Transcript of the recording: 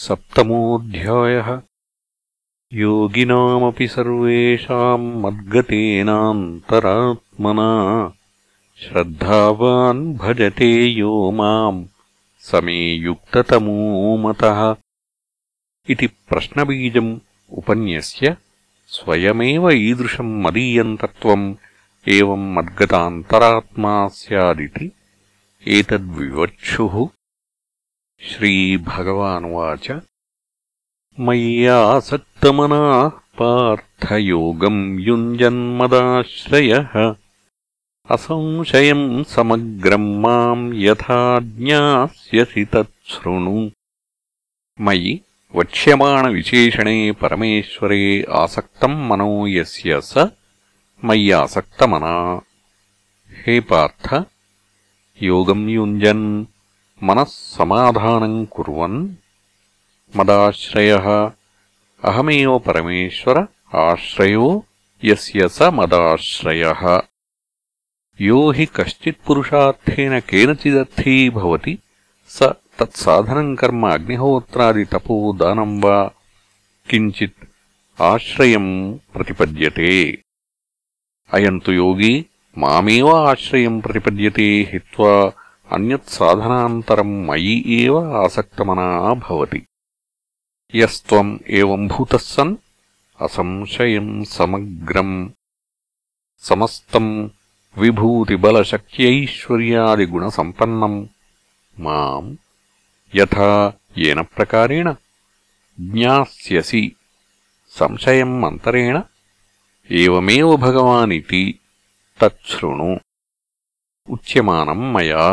सप्तमोऽध्यायः। योगिनामपि सर्वेषाम् मद्गतेनान्तरात्मना। श्रद्धावान् भजते यो माम् समे युक्ततमो मतः। इति प्रश्नबीजम् उपन्यस्य स्वयमेव ईदृशम् मदीयम् तत्त्वम् एवम् मद्गतान्तरात्मा स्यादिति एतद्विवक्षुः श्रीभगवानुवाच। मय्यासक्तमनाः पार्थयोगम् युञ्जन्मदाश्रयः। असंशयम् समग्रम् माम् यथा ज्ञास्यसि तच्छृणु मयि वक्ष्यमाणविशेषणे परमेश्वरे आसक्तम् मनो यस्य स मय्यासक्तमना। हे पार्थ योगम् युञ्जन् మనస్సమాధానం కుర్వన్ మదాశ్రయ అహమేవ పరమేశ్వర ఆశ్రయో యస్య స మదాశ్రయ యో హి కశ్చిత్ పురుషార్థేన కేనచిదర్థీ భవతి స తత్సాధనం కర్మ అగ్నిహోత్రాది తపో దానం వా కించిత్ ఆశ్రయం ప్రతిపద్యతే అయం తు యోగీ మామేవ ఆశ్రయం ప్రతిపద్యతే హిత్వా అన్యత్సాధనాంతరం మయి ఏవ ఆసక్తమనా భవతి. యస్త్వం ఏవంభూతः సన్ అసంశయం సమగ్రం. సమస్తం విభూతిబలశక్త్యైశ్వర్యాదిగుణసంపన్నం. మాం యథా ప్రకారేణ జ్ఞాస్యసి. సంశయమంతరేణ ఏమే ఏవమేవ భగవానితి తచ్ఛృణు उच्यमानम् मया